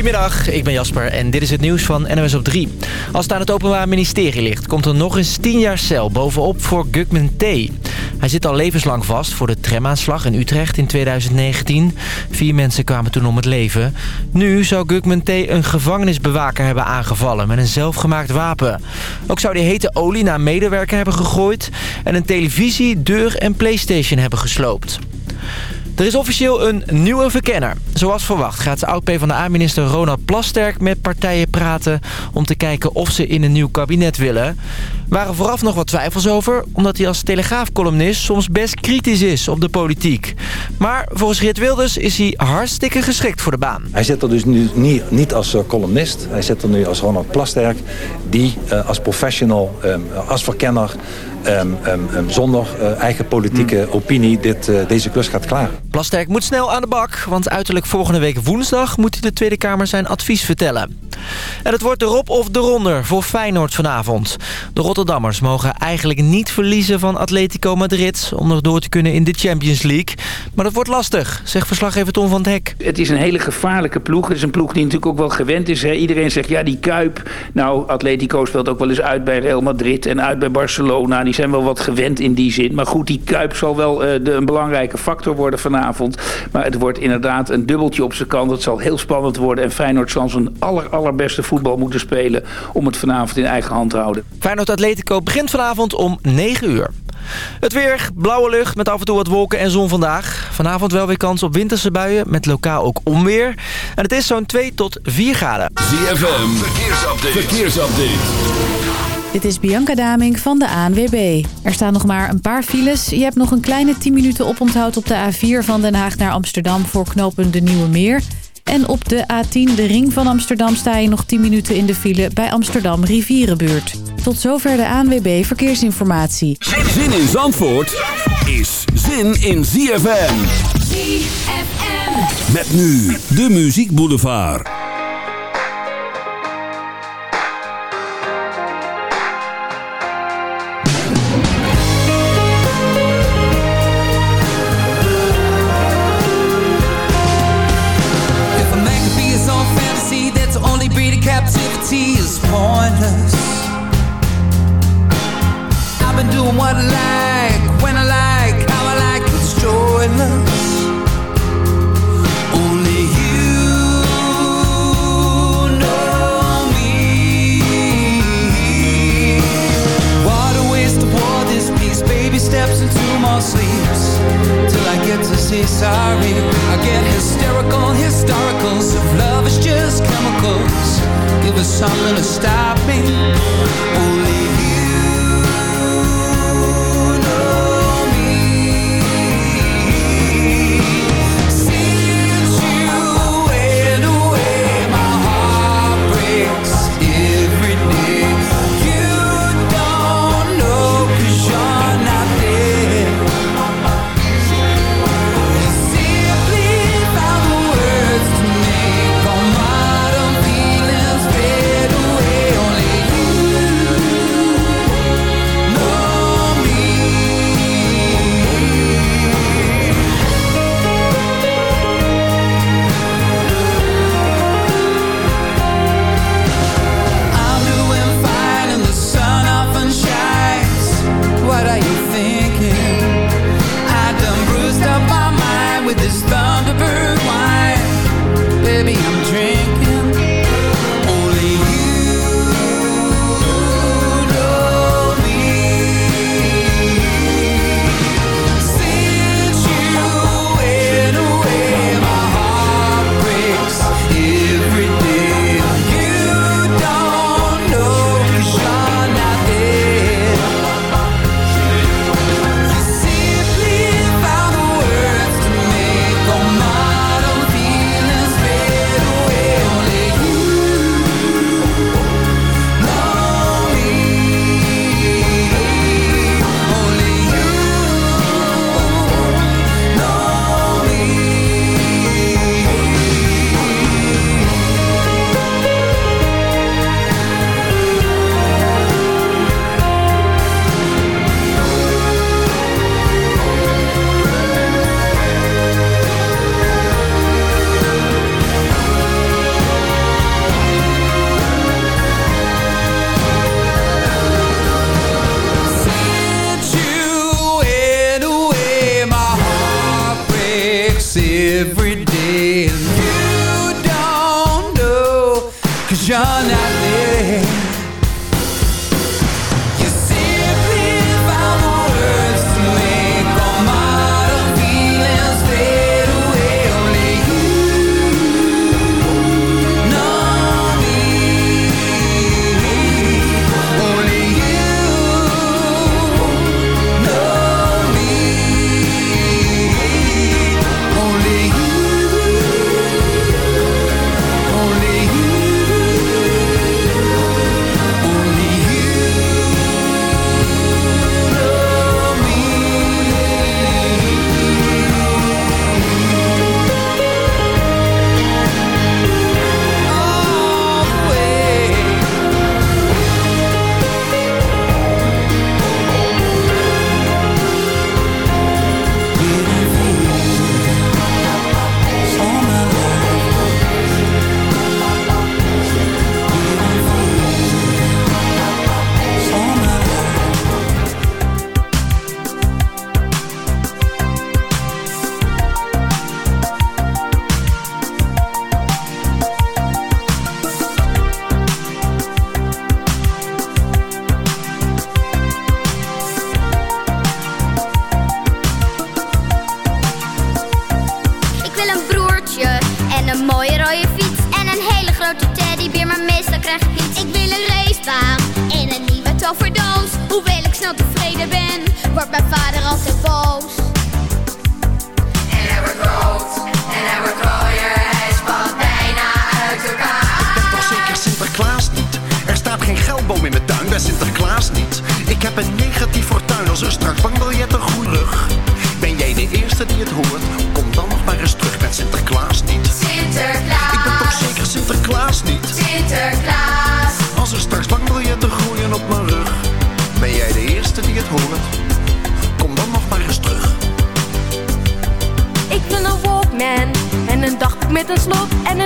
Goedemiddag, ik ben Jasper en dit is het nieuws van NOS op 3. Als het aan het Openbaar Ministerie ligt, komt er nog eens 10 jaar cel bovenop voor Gugman T. Hij zit al levenslang vast voor de tramaanslag in Utrecht in 2019. Vier mensen kwamen toen om het leven. Nu zou Gugman T. een gevangenisbewaker hebben aangevallen met een zelfgemaakt wapen. Ook zou hij hete olie naar medewerker hebben gegooid... en een televisie, deur en playstation hebben gesloopt. Er is officieel een nieuwe verkenner. Zoals verwacht gaat oud-PVDA-minister Ronald Plasterk met partijen praten... om te kijken of ze in een nieuw kabinet willen. Waren vooraf nog wat twijfels over... omdat hij als telegraafcolumnist soms best kritisch is op de politiek. Maar volgens Geert Wilders is hij hartstikke geschikt voor de baan. Hij zit er dus nu niet, niet als eh, columnist. Hij zit er nu als Ronald Plasterk... die uh, als professional, um, als verkenner um, um, zonder uh, eigen politieke opinie dit, uh, deze klus gaat klaar. Plasterk moet snel aan de bak, want uiterlijk volgende week woensdag moet hij de Tweede Kamer zijn advies vertellen. En het wordt erop of eronder voor Feyenoord vanavond. De Rotterdammers mogen eigenlijk niet verliezen van Atletico Madrid... om nog door te kunnen in de Champions League. Maar dat wordt lastig, zegt verslaggever Tom van het Hek. Het is een hele gevaarlijke ploeg. Het is een ploeg die natuurlijk ook wel gewend is. Hè? Iedereen zegt, ja, die Kuip. Nou, Atletico speelt ook wel eens uit bij Real Madrid en uit bij Barcelona. Die zijn wel wat gewend in die zin. Maar goed, die Kuip zal wel uh, de, een belangrijke factor worden vanavond. Maar het wordt inderdaad een dubbeltje op zijn kant. Het zal heel spannend worden. En Feyenoord zal zijn aller, allerbeste voetbal moeten spelen... om het vanavond in eigen hand te houden. Feyenoord Atletico begint vanavond om 9 uur. Het weer, blauwe lucht met af en toe wat wolken en zon vandaag. Vanavond wel weer kans op winterse buien met lokaal ook onweer. En het is zo'n 2 tot 4 graden. ZFM, verkeersupdate. verkeersupdate. Dit is Bianca Daming van de ANWB. Er staan nog maar een paar files. Je hebt nog een kleine 10 minuten oponthoud op de A4 van Den Haag naar Amsterdam... voor knopen de Nieuwe Meer... En op de A10, de ring van Amsterdam, sta je nog 10 minuten in de file bij Amsterdam Rivierenbuurt. Tot zover de ANWB Verkeersinformatie. Zin in Zandvoort is zin in ZFM. ZFM. Met nu de Muziek Boulevard. Pointless. I've been doing what I like, when I like, how I like, it's joyless. Only you know me. What a waste war this piece. Baby steps into more sleeps till I get to say sorry. I get hysterical, historicals. If love is just chemicals give us something to stop me. Only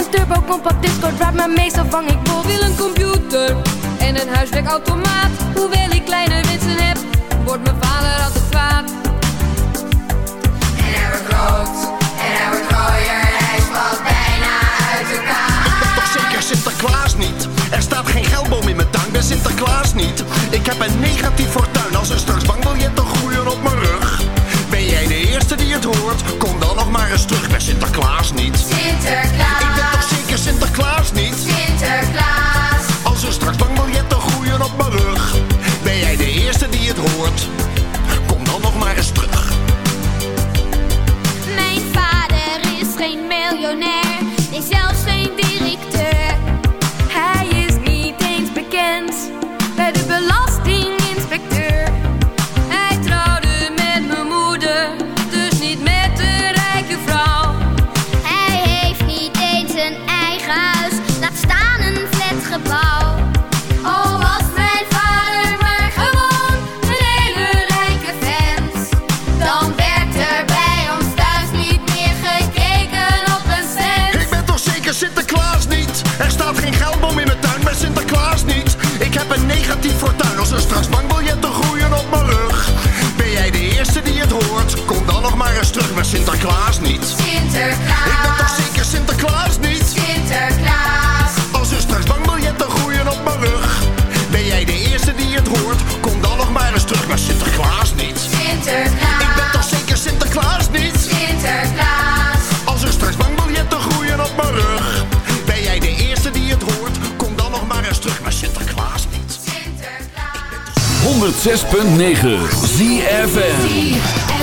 een turbo compact discord waar maar meestal vang ik bot. wil een computer en een huiswerkautomaat. Hoewel ik kleine wensen heb, wordt mijn vader altijd kwaad. En hij wordt rood en hij wordt rooier, hij valt bijna uit elkaar. Ik ben toch zeker Sinterklaas niet? Er staat geen geldboom in mijn tuin, ben Sinterklaas niet. Ik heb een negatief fortuin als er straks bankbiljetten groeien op mijn rug. Ben jij de eerste die het hoort? Kom dan nog maar eens terug, ben Sinterklaas niet. Sinterklaas, Sinterklaas niet? Sinterklaas. Sinterklaas niet. Sinterklaas, Ik ben toch zeker Sinterklaas niet? Sinterklaas. Als er straks bankbiljetten groeien op mijn rug. Ben jij de eerste die het hoort? Kom dan nog maar eens terug, maar Sinterklaas niet. Sinterklaas, Ik ben toch zeker Sinterklaas niet? Sinterklaas. Als er straks bankbiljetten groeien op mijn rug. Ben jij de eerste die het hoort? Kom dan nog maar eens terug, maar Sinterklaas niet. 106.9 ZFN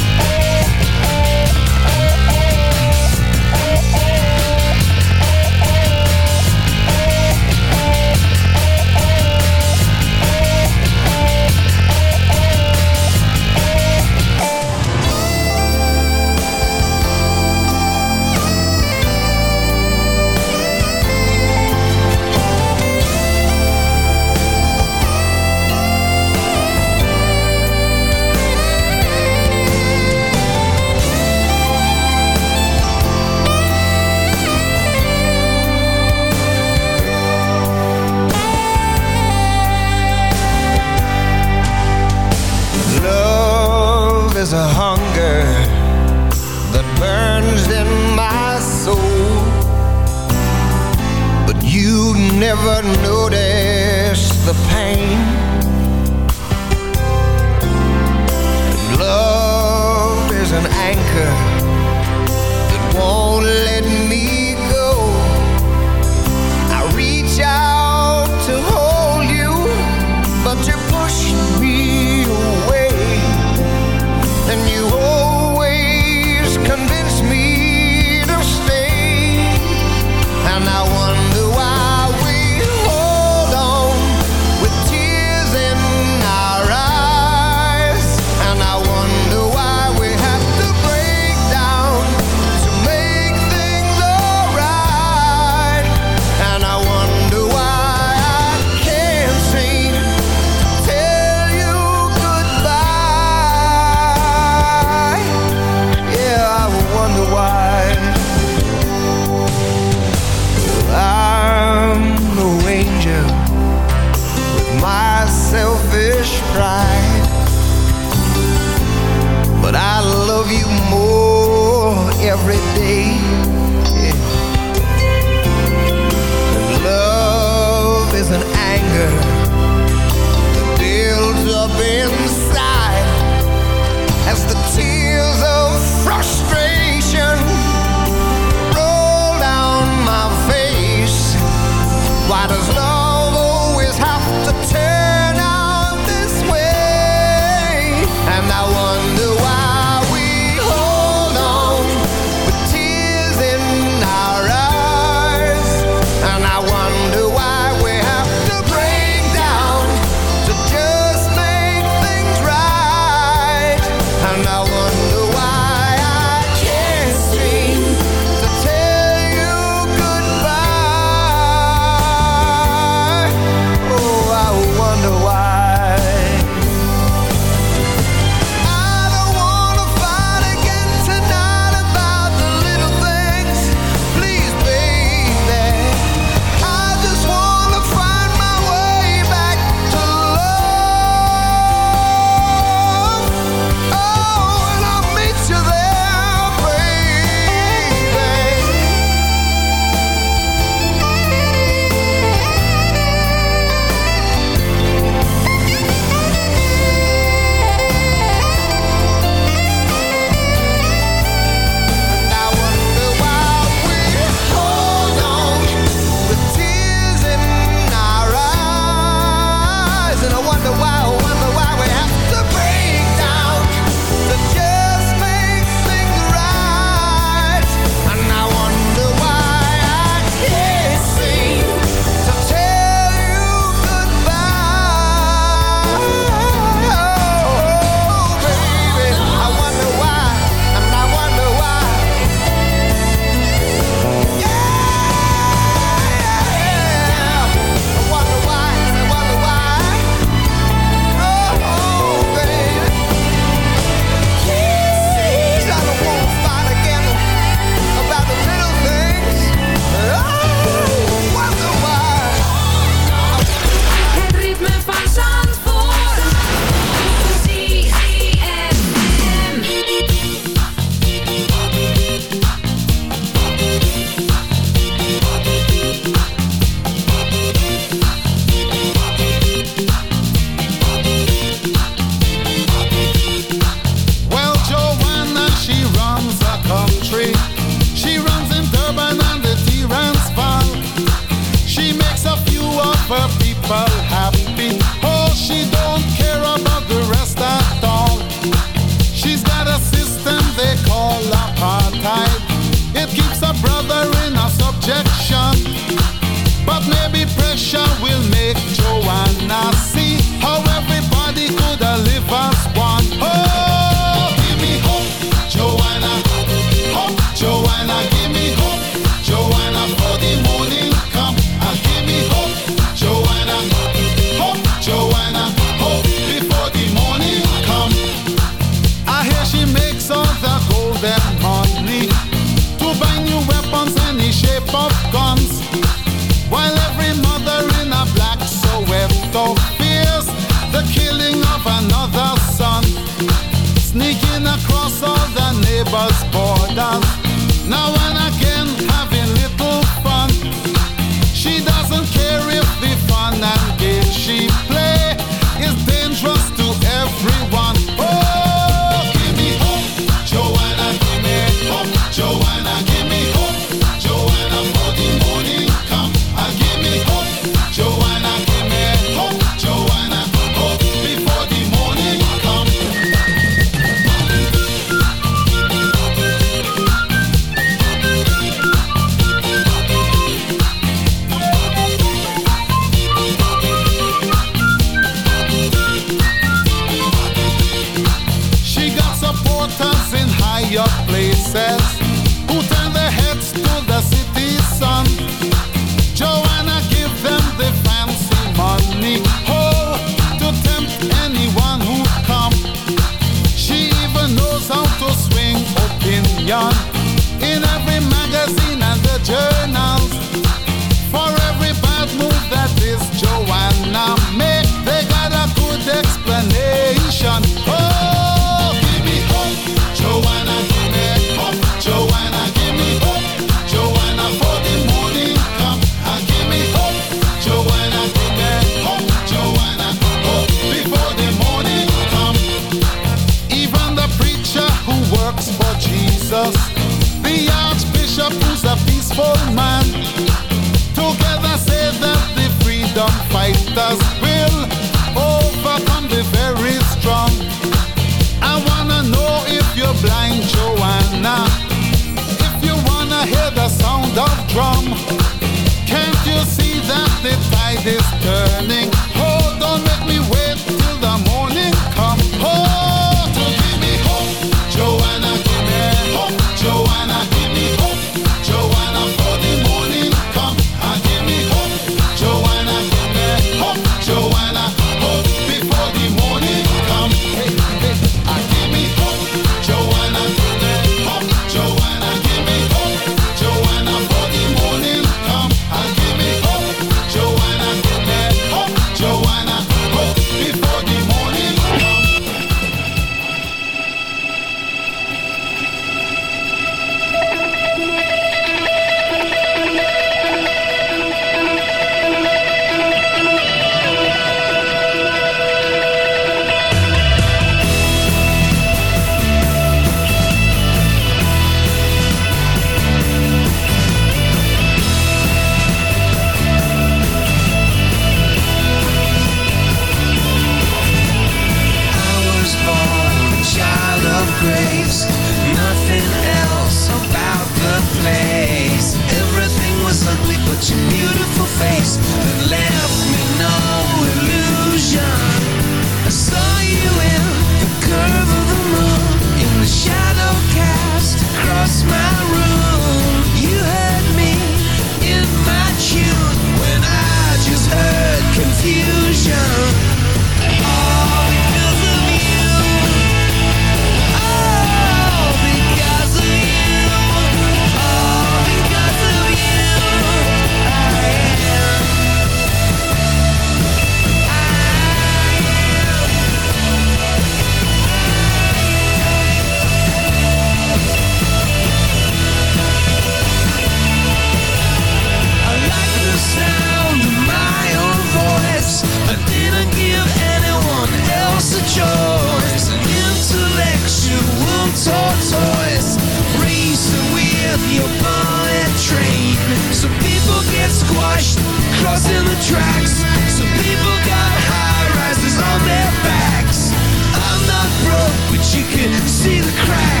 see the cracks.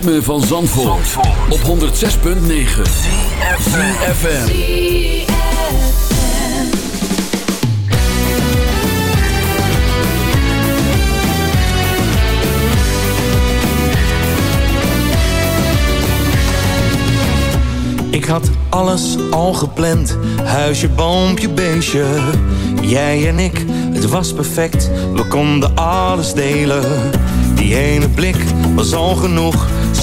Ritme van Zandvoort, op 106.9 CFFM Ik had alles al gepland, huisje, boompje, beestje. Jij en ik, het was perfect, we konden alles delen. Die ene blik was al genoeg,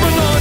je hebt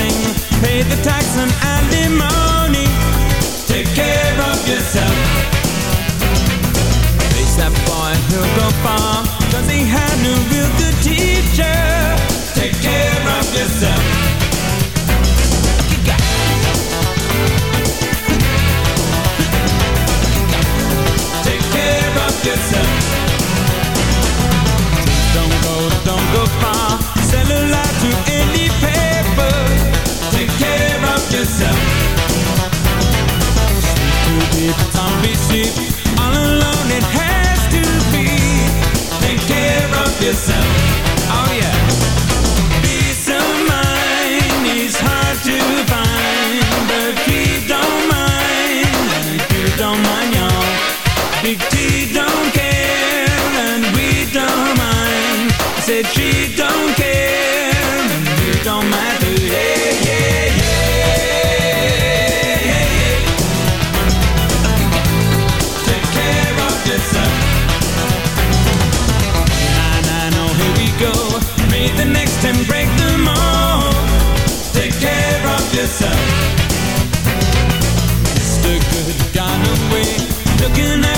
thing, pay the tax and alimony. Take care of yourself. Face that boy, he'll go far, cause he had no real good teacher. Zombie. All alone it has to be. Take care of yourself. Oh yeah. Peace of mind is hard to find, but we don't mind. You don't mind, y'all. Big T don't care and we don't mind. Said she don't care looking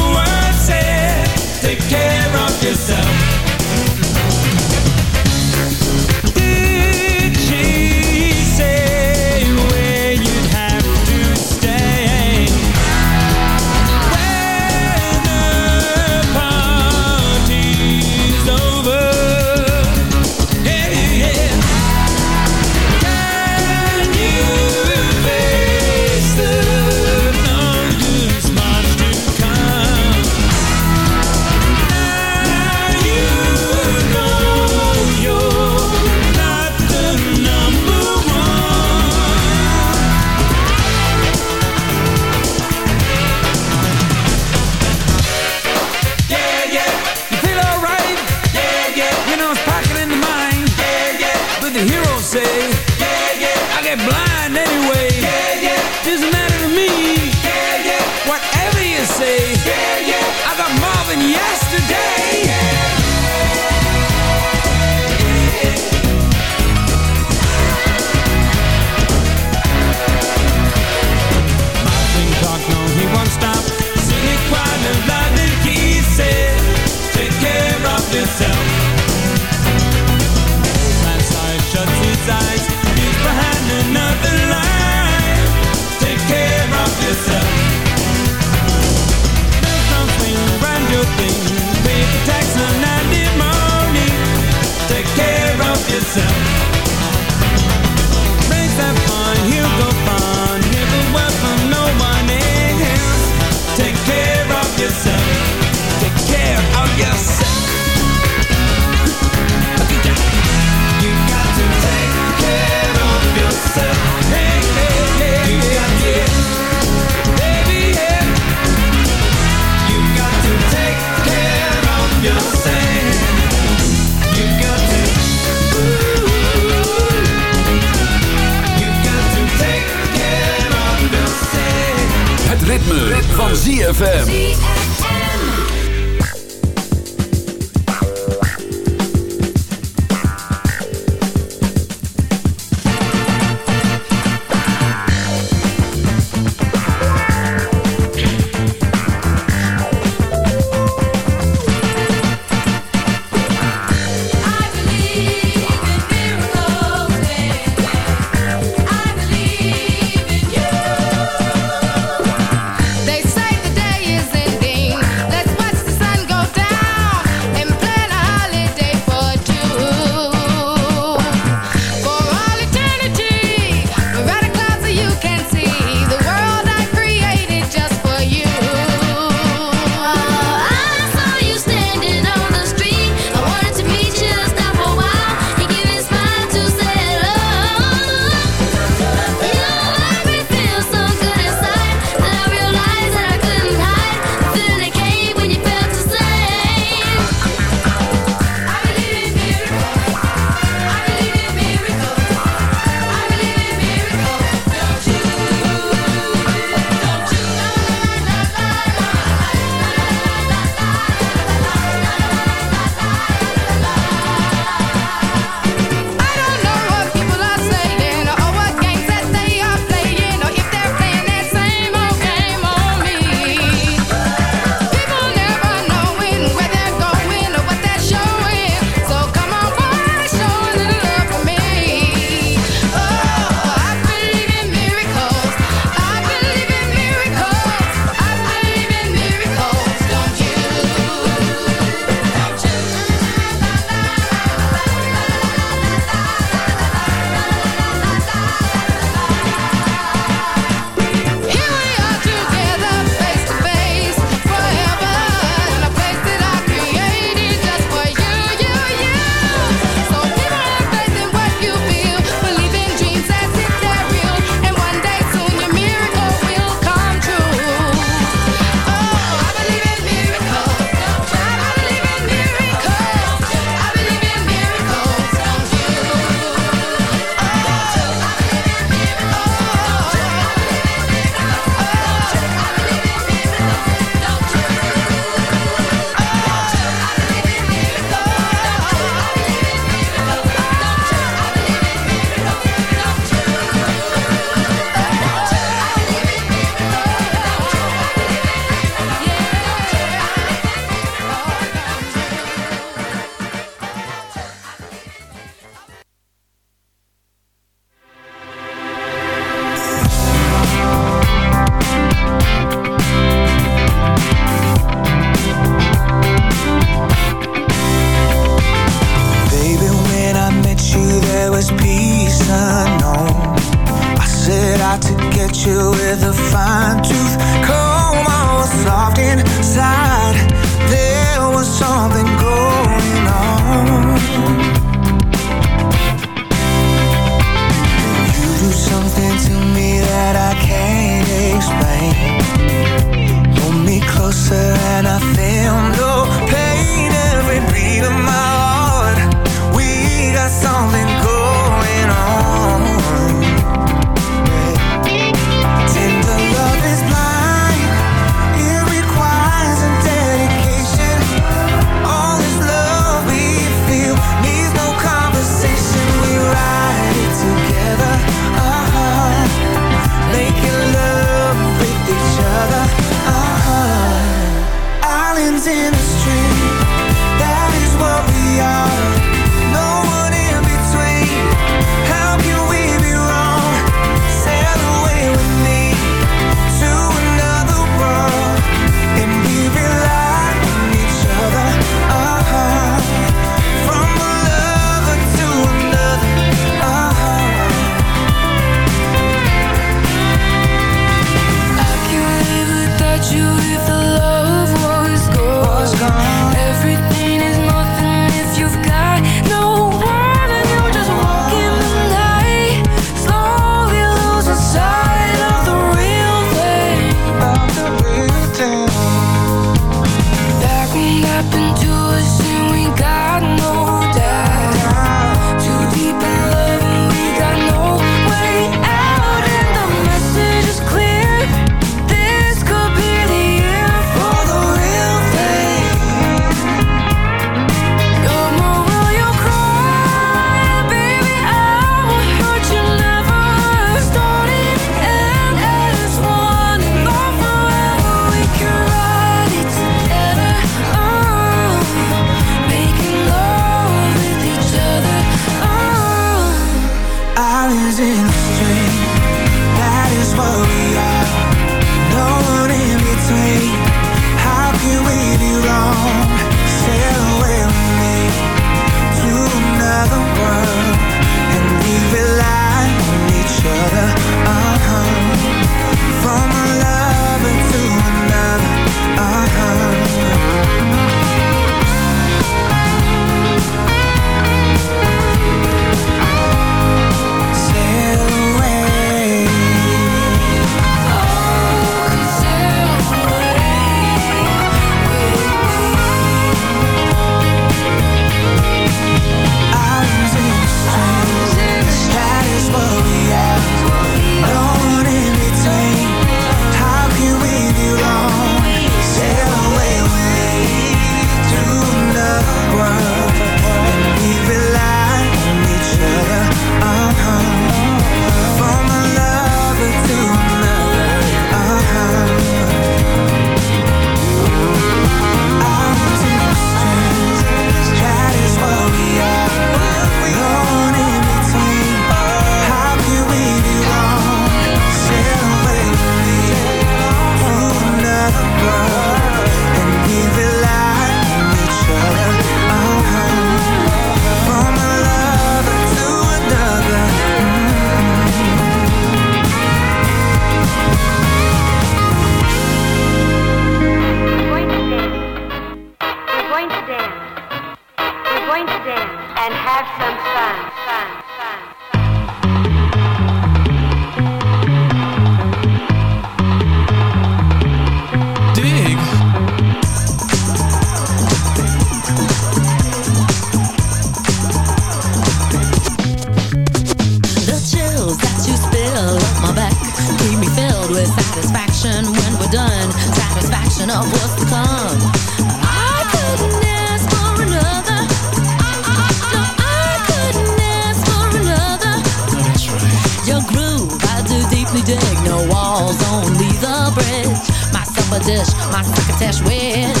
dish, my crocketesh wish.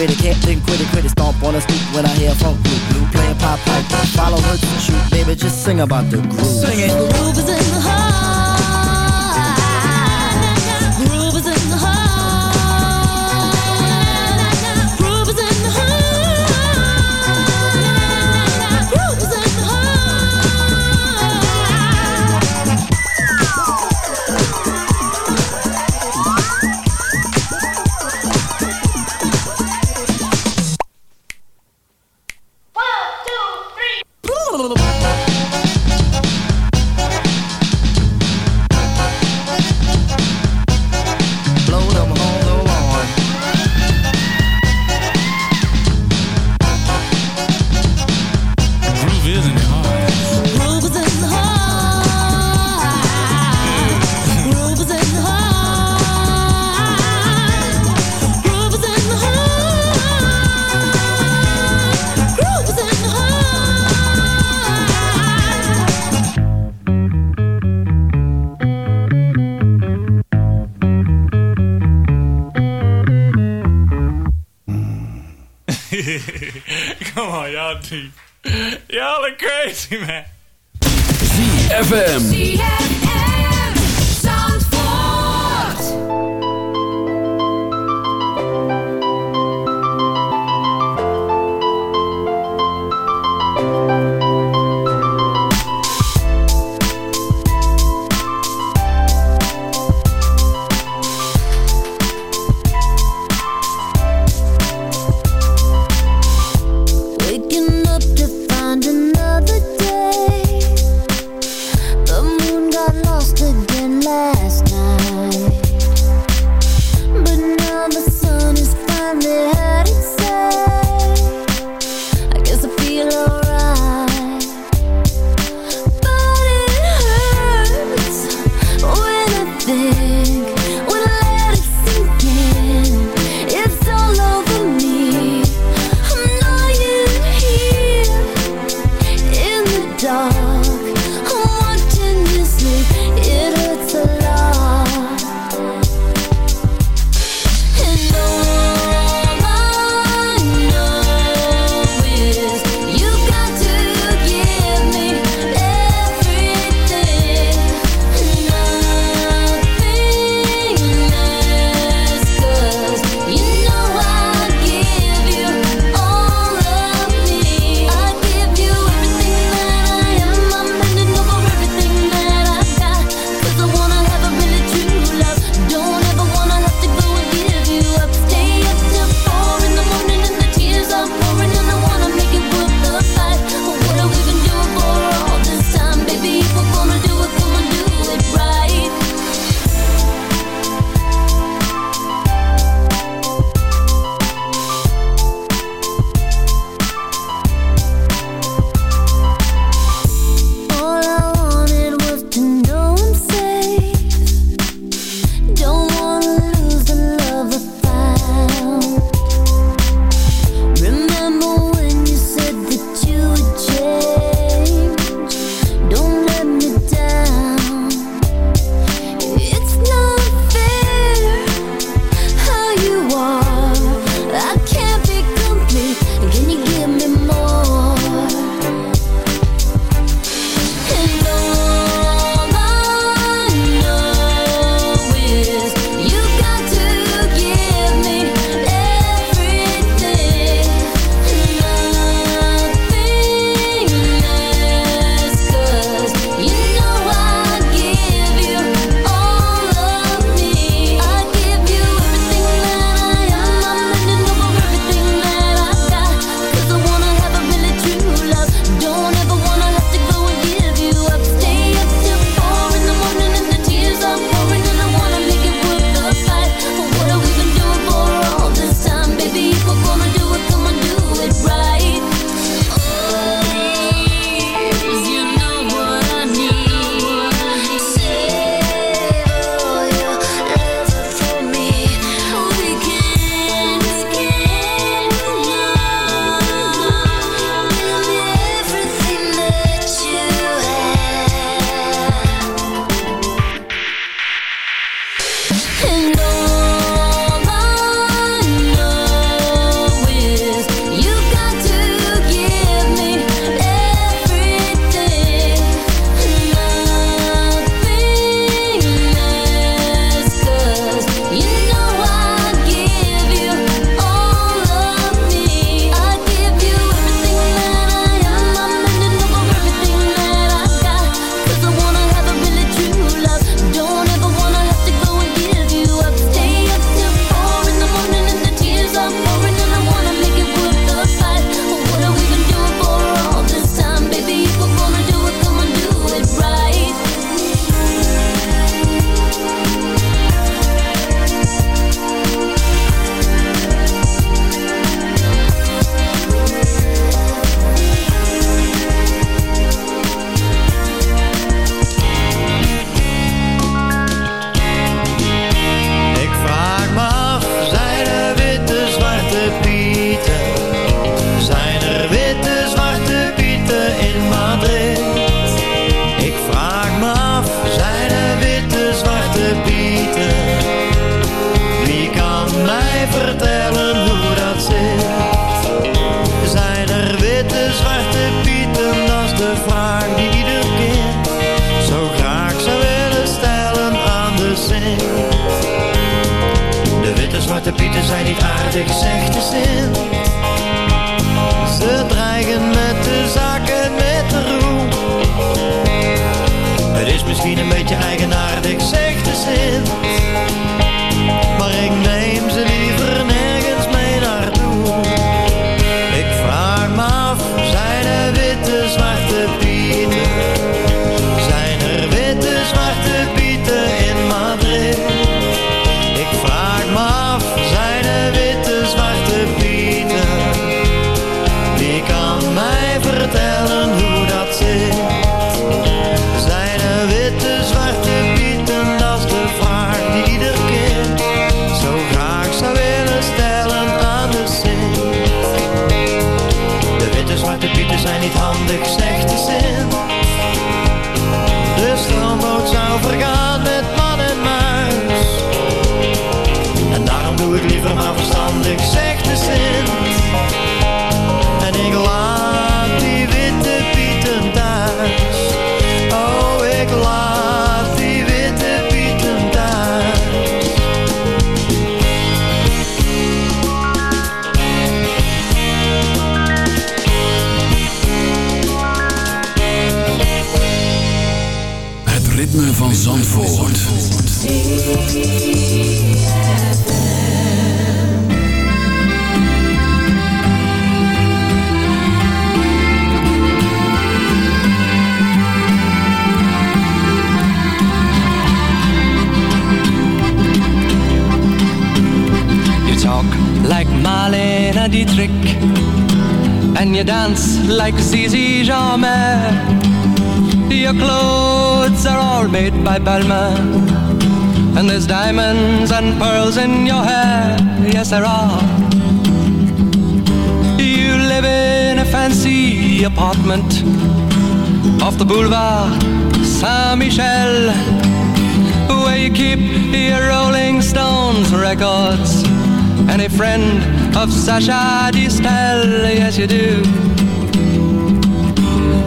with it, can't think quit it, quit it. Stomp on a stoop when I hear a funk blue, blue playing pop pipe. Follow her to shoot, baby, just sing about the groove. Sing it. The groove is in the heart. across the like Zizi Jeanmaire. Your clothes are all made by Balmain, and there's diamonds and pearls in your hair. Yes, there are. You live in a fancy apartment off the boulevard Saint Michel where you keep your Rolling Stones records and a friend of Sacha Distel, yes you do.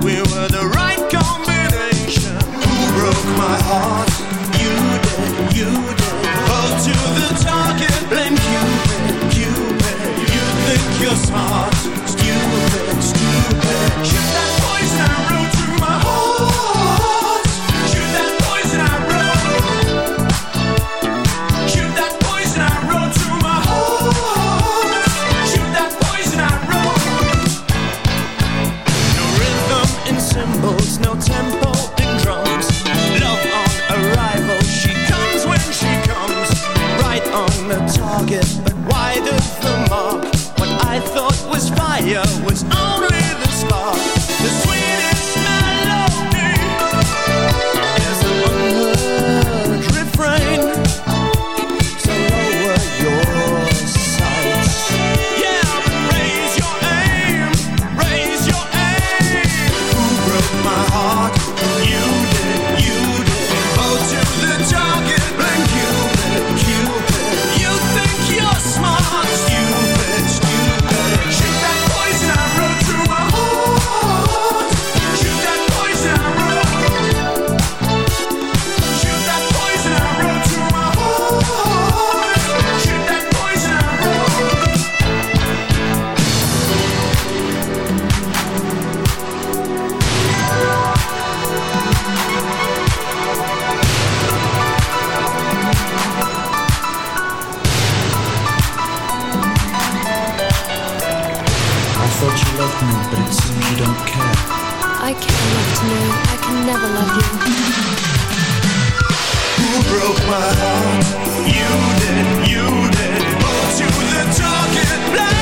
we were but it seems you don't care. I can't love to know, I can never love you. Who broke my heart? You did, you did. But you the target.